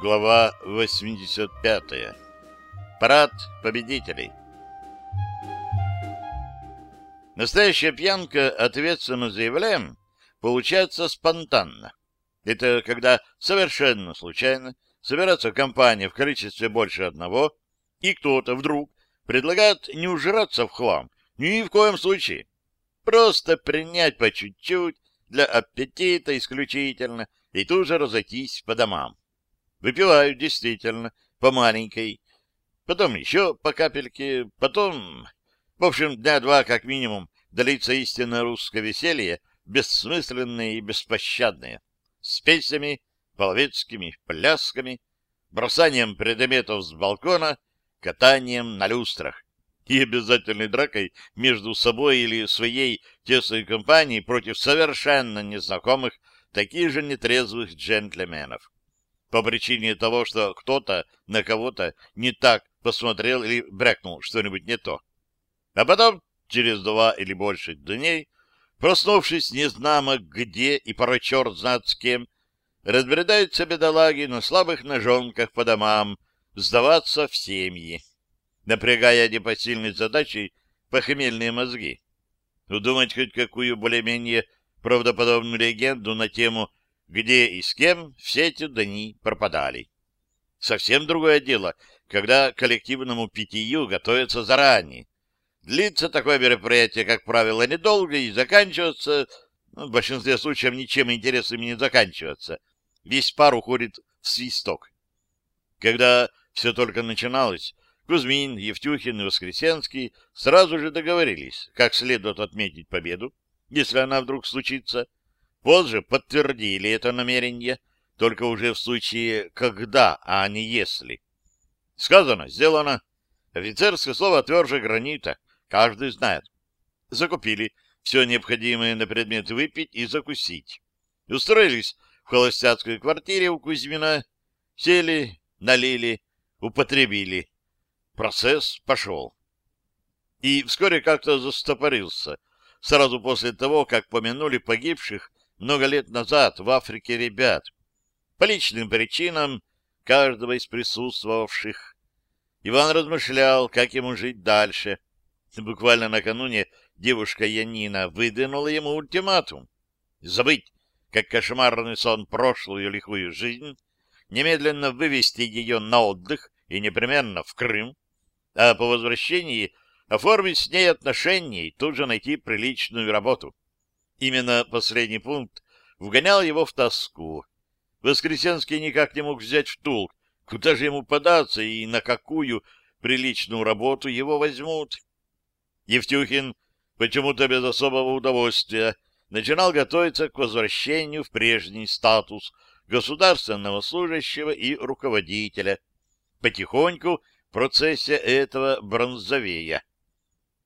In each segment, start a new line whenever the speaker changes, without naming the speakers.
Глава 85. Парад победителей. Настоящая пьянка, ответственно заявляем, получается спонтанно. Это когда совершенно случайно собирается компания в количестве больше одного, и кто-то вдруг предлагает не ужираться в хлам, ни в коем случае. Просто принять по чуть-чуть, для аппетита исключительно, и тут же разойтись по домам. Выпивают действительно по маленькой, потом еще по капельке, потом... В общем, дня два как минимум длится истинно русское веселье, бессмысленное и беспощадное, с песнями, половецкими плясками, бросанием предметов с балкона, катанием на люстрах и обязательной дракой между собой или своей тесной компанией против совершенно незнакомых, таких же нетрезвых джентльменов по причине того, что кто-то на кого-то не так посмотрел или брякнул что-нибудь не то. А потом, через два или больше дней, проснувшись незнамо где и порой черт знает с кем, разбредаются бедолаги на слабых ножонках по домам, сдаваться в семьи, напрягая непосильной задачей похмельные мозги. Удумать хоть какую более-менее правдоподобную легенду на тему где и с кем все эти дни пропадали. Совсем другое дело, когда коллективному питью готовятся заранее. Длится такое мероприятие, как правило, недолго и заканчивается, ну, в большинстве случаев ничем интересным не заканчивается. Весь пар уходит в свисток. Когда все только начиналось, Кузьмин, Евтюхин и Воскресенский сразу же договорились, как следует отметить победу, если она вдруг случится, Позже подтвердили это намерение, только уже в случае «когда», а не «если». Сказано, сделано. Офицерское слово тверже гранита, каждый знает. Закупили все необходимое на предмет выпить и закусить. Устроились в холостяцкой квартире у Кузьмина, сели, налили, употребили. Процесс пошел. И вскоре как-то застопорился, сразу после того, как помянули погибших много лет назад в Африке ребят. По личным причинам каждого из присутствовавших. Иван размышлял, как ему жить дальше. Буквально накануне девушка Янина выдвинула ему ультиматум. Забыть, как кошмарный сон, прошлую лихую жизнь, немедленно вывести ее на отдых и непременно в Крым, а по возвращении оформить с ней отношения и тут же найти приличную работу. Именно последний пункт вгонял его в тоску. Воскресенский никак не мог взять в толк, куда же ему податься и на какую приличную работу его возьмут. Евтюхин почему-то без особого удовольствия начинал готовиться к возвращению в прежний статус государственного служащего и руководителя. Потихоньку в процессе этого бронзовея.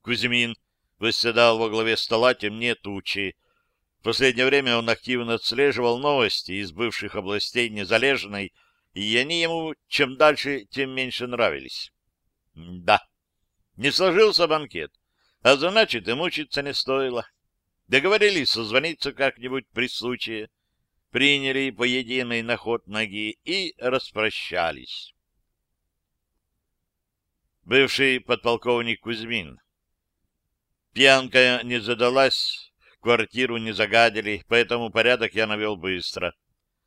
Кузьмин восседал во главе стола темнее тучи, в последнее время он активно отслеживал новости из бывших областей Незалежной, и они ему чем дальше, тем меньше нравились. Да, не сложился банкет, а значит, и мучиться не стоило. Договорились созвониться как-нибудь при случае, приняли по единой на ход ноги и распрощались. Бывший подполковник Кузьмин. Пьянка не задалась, Квартиру не загадили, поэтому порядок я навел быстро.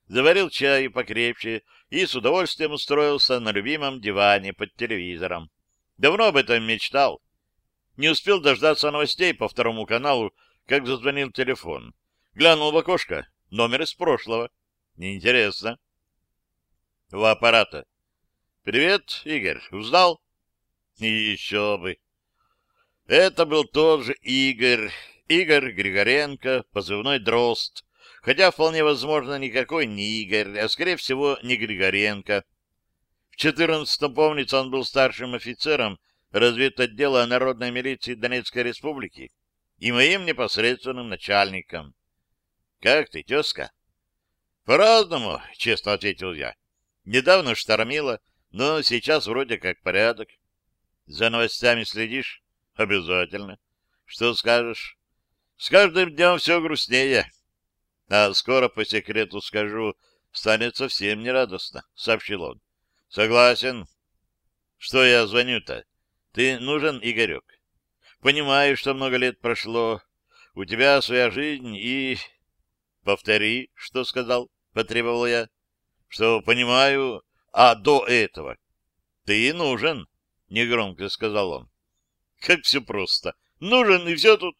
Заварил чай покрепче и с удовольствием устроился на любимом диване под телевизором. Давно об этом мечтал. Не успел дождаться новостей по второму каналу, как зазвонил телефон. Глянул в окошко. Номер из прошлого. Неинтересно. У аппарата. «Привет, Игорь. Узнал?» Еще бы. Это был тот же Игорь, Игорь Григоренко, позывной Дрозд, хотя вполне возможно никакой не Игорь, а скорее всего не Григоренко. В 14-м, помнится, он был старшим офицером разведотдела Народной милиции Донецкой Республики и моим непосредственным начальником. — Как ты, тезка? — По-разному, — честно ответил я. Недавно штормило, но сейчас вроде как порядок. — За новостями следишь? — Обязательно. — Что скажешь? С каждым днем все грустнее. А скоро по секрету скажу, станет совсем нерадостно, — сообщил он. — Согласен. — Что я звоню-то? Ты нужен, Игорек? Понимаю, что много лет прошло. У тебя своя жизнь и... — Повтори, что сказал, — потребовал я. — Что понимаю, а до этого... — Ты нужен, — негромко сказал он. — Как все просто. Нужен, и все тут.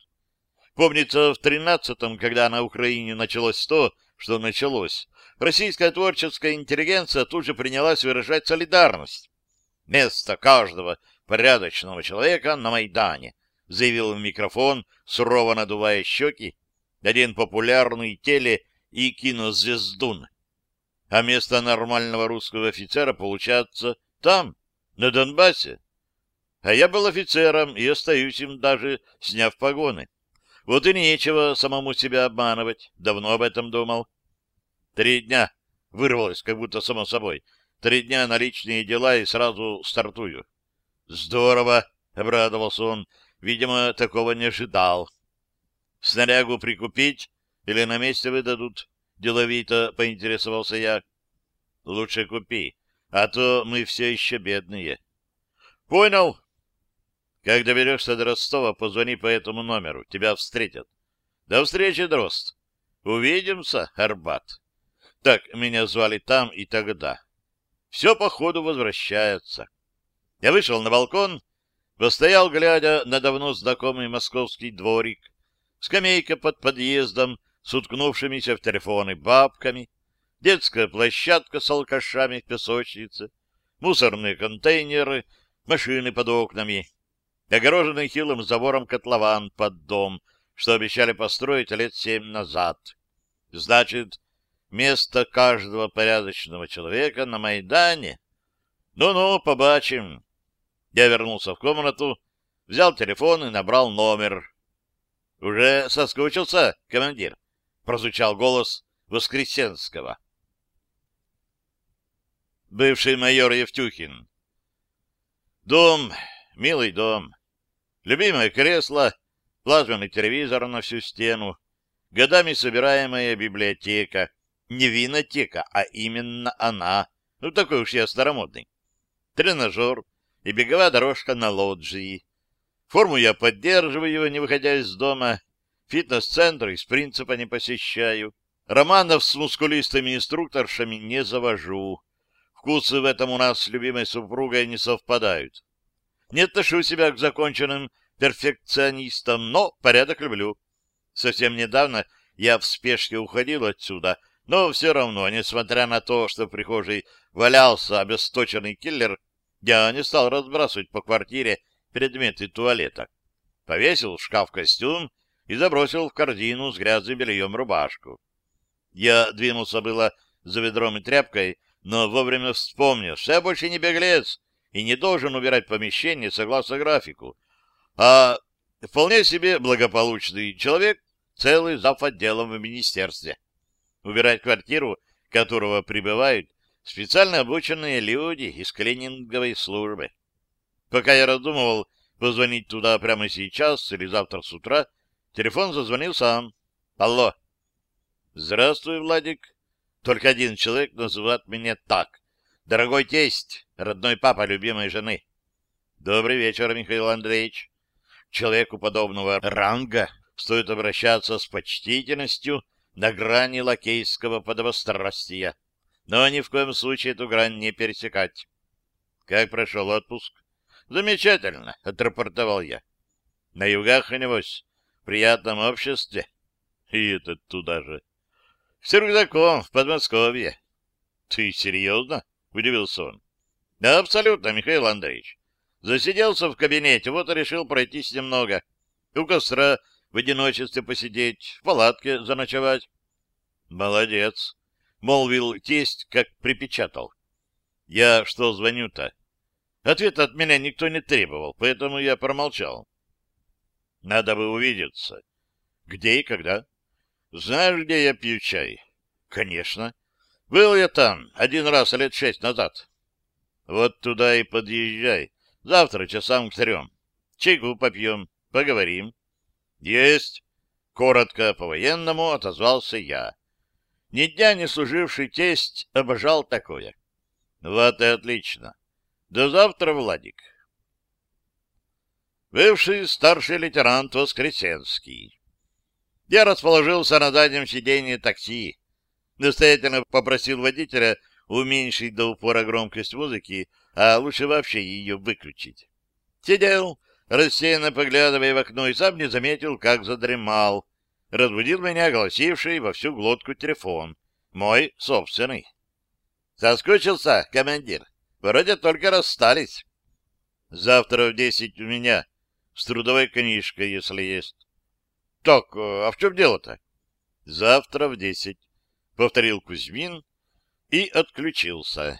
Помнится, в тринадцатом, когда на Украине началось то, что началось, российская творческая интеллигенция тут же принялась выражать солидарность. Место каждого порядочного человека на Майдане, заявил в микрофон, сурово надувая щеки, один популярный теле- и кинозвездун. А место нормального русского офицера получается там, на Донбассе. А я был офицером и остаюсь им даже, сняв погоны. Вот и нечего самому себя обманывать. Давно об этом думал. Три дня. Вырвалось, как будто само собой. Три дня на личные дела и сразу стартую. Здорово, обрадовался он. Видимо, такого не ожидал. Снарягу прикупить или на месте выдадут? Деловито поинтересовался я. Лучше купи, а то мы все еще бедные. Понял, как доберешься до Ростова, позвони по этому номеру. Тебя встретят. До встречи, Дрозд. Увидимся, Арбат. Так меня звали там и тогда. Все по ходу возвращается. Я вышел на балкон, постоял, глядя на давно знакомый московский дворик, скамейка под подъездом с уткнувшимися в телефоны бабками, детская площадка с алкашами в песочнице, мусорные контейнеры, машины под окнами, огороженный хилым забором котлован под дом, что обещали построить лет семь назад. Значит, место каждого порядочного человека на Майдане? Ну-ну, побачим. Я вернулся в комнату, взял телефон и набрал номер. «Уже соскучился, командир?» — прозвучал голос Воскресенского. Бывший майор Евтюхин. Дом Милый дом, любимое кресло, плазменный телевизор на всю стену, годами собираемая библиотека, не винотека, а именно она, ну такой уж я старомодный, тренажер и беговая дорожка на лоджии. Форму я поддерживаю, не выходя из дома, фитнес-центр из принципа не посещаю, романов с мускулистыми инструкторшами не завожу. Вкусы в этом у нас с любимой супругой не совпадают. Не отношу себя к законченным перфекционистам, но порядок люблю. Совсем недавно я в спешке уходил отсюда, но все равно, несмотря на то, что в прихожей валялся обесточенный киллер, я не стал разбрасывать по квартире предметы туалета. Повесил в шкаф костюм и забросил в корзину с грязным бельем рубашку. Я двинулся было за ведром и тряпкой, но вовремя вспомнил, что я больше не беглец, и не должен убирать помещение согласно графику, а вполне себе благополучный человек, целый зав. отделом в министерстве. Убирать квартиру, которого прибывают специально обученные люди из клининговой службы. Пока я раздумывал позвонить туда прямо сейчас или завтра с утра, телефон зазвонил сам. Алло. Здравствуй, Владик. Только один человек называет меня так. Дорогой тесть, родной папа любимой жены. Добрый вечер, Михаил Андреевич. Человеку подобного ранга стоит обращаться с почтительностью на грани лакейского подобострастия, но ни в коем случае эту грань не пересекать. Как прошел отпуск? Замечательно, отрапортовал я. На югах, небось, в приятном обществе. И этот туда же. С рюкзаком в Подмосковье. Ты серьезно? Удивился он. Да, абсолютно, Михаил Андреевич. Засиделся в кабинете, вот и решил пройтись немного. У костра в одиночестве посидеть, в палатке заночевать. Молодец, молвил тесть, как припечатал. Я что звоню-то? Ответа от меня никто не требовал, поэтому я промолчал. Надо бы увидеться. Где и когда? Знаешь, где я пью чай? Конечно. Был я там один раз лет шесть назад. Вот туда и подъезжай. Завтра часам к трем. Чайку попьем, поговорим. Есть. Коротко по-военному отозвался я. Ни дня не служивший тесть обожал такое. Вот и отлично. До завтра, Владик. Бывший старший лейтенант Воскресенский. Я расположился на заднем сиденье такси. Настоятельно попросил водителя уменьшить до упора громкость музыки, а лучше вообще ее выключить. Сидел, рассеянно поглядывая в окно, и сам не заметил, как задремал. Разбудил меня гласивший во всю глотку телефон. Мой собственный. Соскучился, командир? Вроде только расстались. Завтра в десять у меня. С трудовой книжкой, если есть. Так, а в чем дело-то? Завтра в десять. Повторил Кузьмин и отключился.